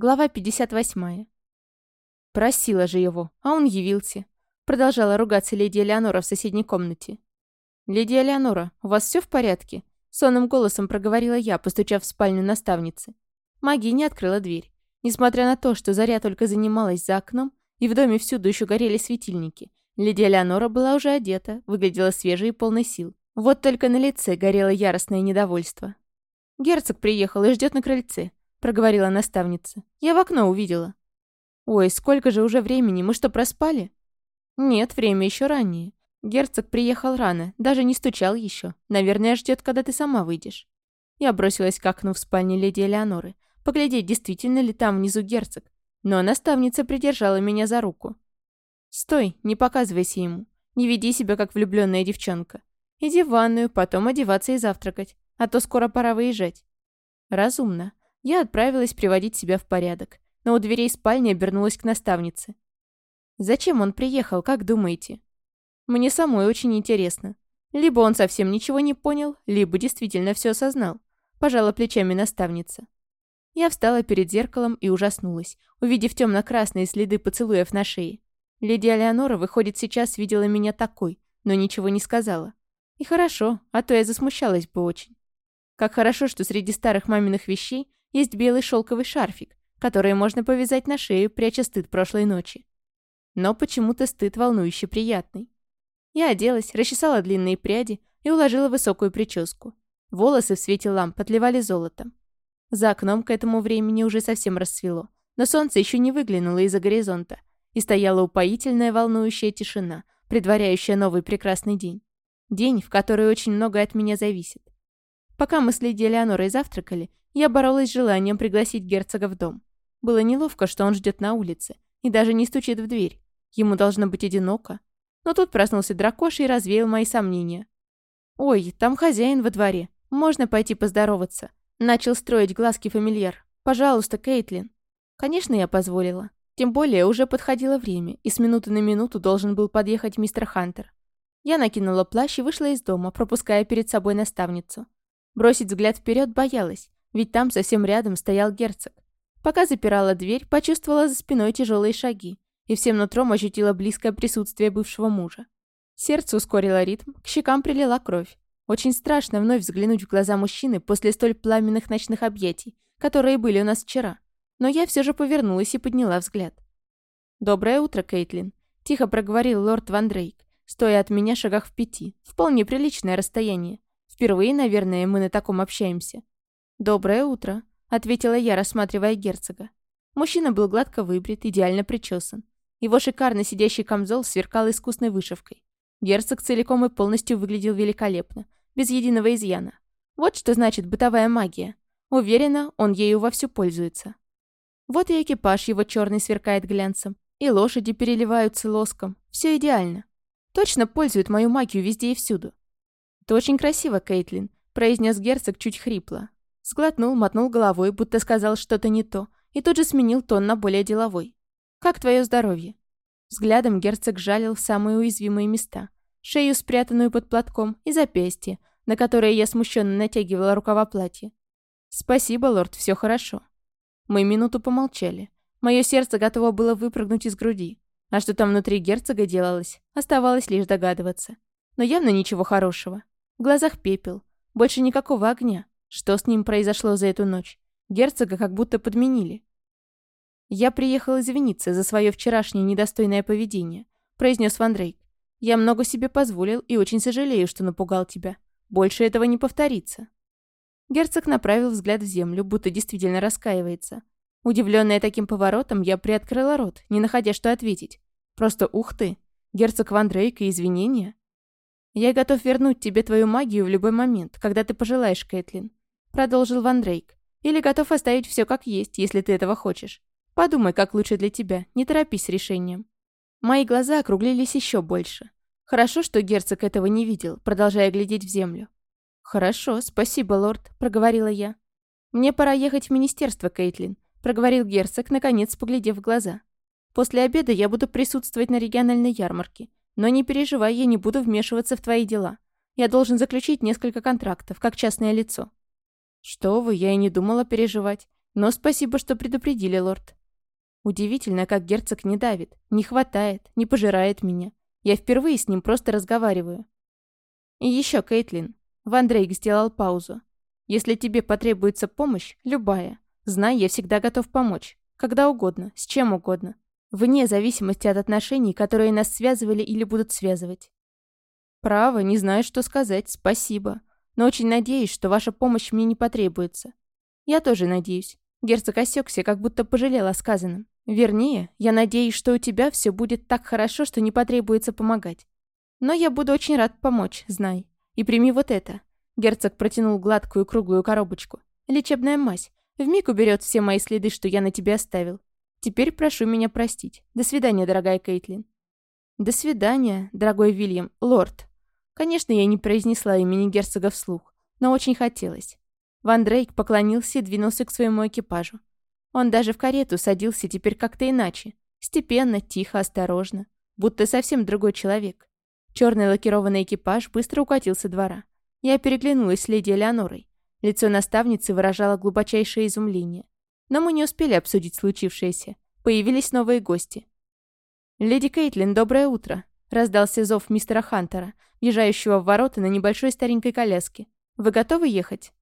Глава 58. Просила же его, а он явился. Продолжала ругаться леди Элеонора в соседней комнате. «Леди Элеонора, у вас все в порядке?» Сонным голосом проговорила я, постучав в спальню наставницы. Магия не открыла дверь. Несмотря на то, что Заря только занималась за окном, и в доме всюду еще горели светильники, леди Элеонора была уже одета, выглядела свежей и полной сил. Вот только на лице горело яростное недовольство. «Герцог приехал и ждет на крыльце. — проговорила наставница. «Я в окно увидела». «Ой, сколько же уже времени? Мы что, проспали?» «Нет, время еще раннее. Герцог приехал рано, даже не стучал еще. Наверное, ждет, когда ты сама выйдешь». Я бросилась к окну в спальне леди Элеоноры, поглядеть, действительно ли там внизу герцог. Но наставница придержала меня за руку. «Стой, не показывайся ему. Не веди себя, как влюбленная девчонка. Иди в ванную, потом одеваться и завтракать, а то скоро пора выезжать». «Разумно. Я отправилась приводить себя в порядок, но у дверей спальни обернулась к наставнице. «Зачем он приехал, как думаете?» «Мне самой очень интересно. Либо он совсем ничего не понял, либо действительно все осознал», – пожала плечами наставница. Я встала перед зеркалом и ужаснулась, увидев темно-красные следы поцелуев на шее. Леди Алеонора, выходит, сейчас видела меня такой, но ничего не сказала. И хорошо, а то я засмущалась бы очень. Как хорошо, что среди старых маминых вещей есть белый шелковый шарфик, который можно повязать на шею, пряча стыд прошлой ночи. Но почему-то стыд волнующе приятный. Я оделась, расчесала длинные пряди и уложила высокую прическу. Волосы в свете ламп отливали золотом. За окном к этому времени уже совсем расцвело, но солнце еще не выглянуло из-за горизонта, и стояла упоительная волнующая тишина, предваряющая новый прекрасный день. День, в который очень многое от меня зависит. Пока мы с леди Элеонорой завтракали, я боролась с желанием пригласить герцога в дом. Было неловко, что он ждет на улице и даже не стучит в дверь. Ему должно быть одиноко. Но тут проснулся дракоша и развеял мои сомнения. «Ой, там хозяин во дворе. Можно пойти поздороваться?» Начал строить глазки фамильяр. «Пожалуйста, Кейтлин». Конечно, я позволила. Тем более, уже подходило время, и с минуты на минуту должен был подъехать мистер Хантер. Я накинула плащ и вышла из дома, пропуская перед собой наставницу. Бросить взгляд вперед боялась, ведь там совсем рядом стоял герцог. Пока запирала дверь, почувствовала за спиной тяжелые шаги и всем нутром ощутила близкое присутствие бывшего мужа. Сердце ускорило ритм, к щекам прилила кровь. Очень страшно вновь взглянуть в глаза мужчины после столь пламенных ночных объятий, которые были у нас вчера. Но я все же повернулась и подняла взгляд. «Доброе утро, Кейтлин», – тихо проговорил лорд Ван Дрейк, стоя от меня шагах в пяти. Вполне приличное расстояние. Впервые, наверное, мы на таком общаемся. «Доброе утро», — ответила я, рассматривая герцога. Мужчина был гладко выбрит, идеально причесан. Его шикарно сидящий камзол сверкал искусной вышивкой. Герцог целиком и полностью выглядел великолепно, без единого изъяна. Вот что значит бытовая магия. Уверена, он ею вовсю пользуется. Вот и экипаж его черный сверкает глянцем, и лошади переливаются лоском. Все идеально. Точно пользует мою магию везде и всюду. «Ты очень красиво, Кейтлин», — произнес герцог чуть хрипло. Сглотнул, мотнул головой, будто сказал что-то не то, и тут же сменил тон на более деловой. «Как твое здоровье?» Взглядом герцог жалил самые уязвимые места. Шею, спрятанную под платком, и запястье, на которое я смущенно натягивала рукава платья. «Спасибо, лорд, все хорошо». Мы минуту помолчали. Мое сердце готово было выпрыгнуть из груди. А что там внутри герцога делалось, оставалось лишь догадываться. Но явно ничего хорошего. В глазах пепел. Больше никакого огня. Что с ним произошло за эту ночь? Герцога как будто подменили. «Я приехал извиниться за свое вчерашнее недостойное поведение», произнес Ван Дрейк. «Я много себе позволил и очень сожалею, что напугал тебя. Больше этого не повторится». Герцог направил взгляд в землю, будто действительно раскаивается. Удивленная таким поворотом, я приоткрыла рот, не находя что ответить. Просто ух ты! Герцог Ван Дрейк и извинения? «Я готов вернуть тебе твою магию в любой момент, когда ты пожелаешь, Кэтлин продолжил Ван Дрейк. «Или готов оставить все как есть, если ты этого хочешь. Подумай, как лучше для тебя, не торопись с решением». Мои глаза округлились еще больше. Хорошо, что герцог этого не видел, продолжая глядеть в землю. «Хорошо, спасибо, лорд», — проговорила я. «Мне пора ехать в министерство, Кейтлин», — проговорил герцог, наконец поглядев в глаза. «После обеда я буду присутствовать на региональной ярмарке. Но не переживай, я не буду вмешиваться в твои дела. Я должен заключить несколько контрактов, как частное лицо. «Что вы, я и не думала переживать. Но спасибо, что предупредили, лорд. Удивительно, как герцог не давит, не хватает, не пожирает меня. Я впервые с ним просто разговариваю. И еще, Кейтлин. Ван Дрейк сделал паузу. Если тебе потребуется помощь, любая, знай, я всегда готов помочь. Когда угодно, с чем угодно. Вне зависимости от отношений, которые нас связывали или будут связывать. Право, не знаю, что сказать, спасибо. Но очень надеюсь, что ваша помощь мне не потребуется. Я тоже надеюсь. Герцог осекся, как будто пожалел о сказанном. Вернее, я надеюсь, что у тебя все будет так хорошо, что не потребуется помогать. Но я буду очень рад помочь, знай. И прими вот это. Герцог протянул гладкую круглую коробочку. Лечебная мазь. Вмиг уберет все мои следы, что я на тебе оставил. Теперь прошу меня простить. До свидания, дорогая Кейтлин. До свидания, дорогой Вильям, лорд. Конечно, я не произнесла имени герцога вслух, но очень хотелось. Ван Дрейк поклонился и двинулся к своему экипажу. Он даже в карету садился теперь как-то иначе. Степенно, тихо, осторожно. Будто совсем другой человек. Черный лакированный экипаж быстро укатился двора. Я переглянулась с леди Элеонорой. Лицо наставницы выражало глубочайшее изумление. Но мы не успели обсудить случившееся. Появились новые гости. «Леди Кейтлин, доброе утро!» Раздался зов мистера Хантера, въезжающего в ворота на небольшой старенькой коляске. «Вы готовы ехать?»